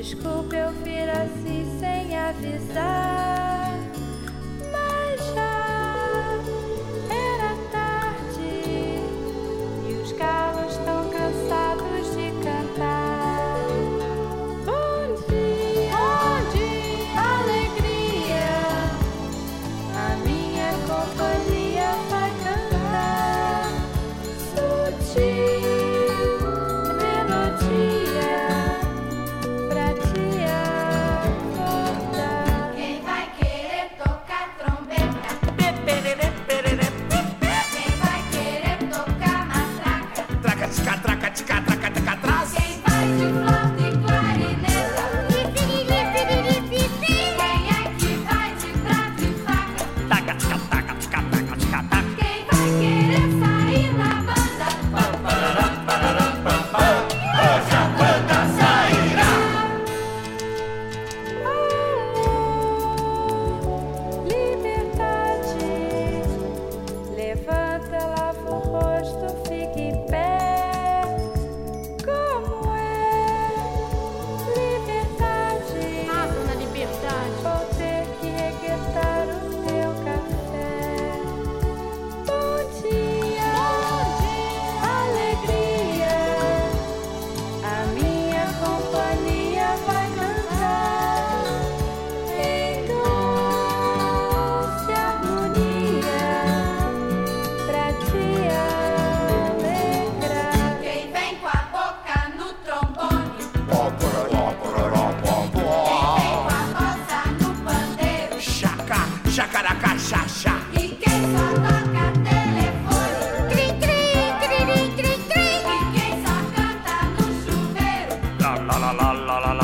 Desculpe eu vir assim sem avisar. la la la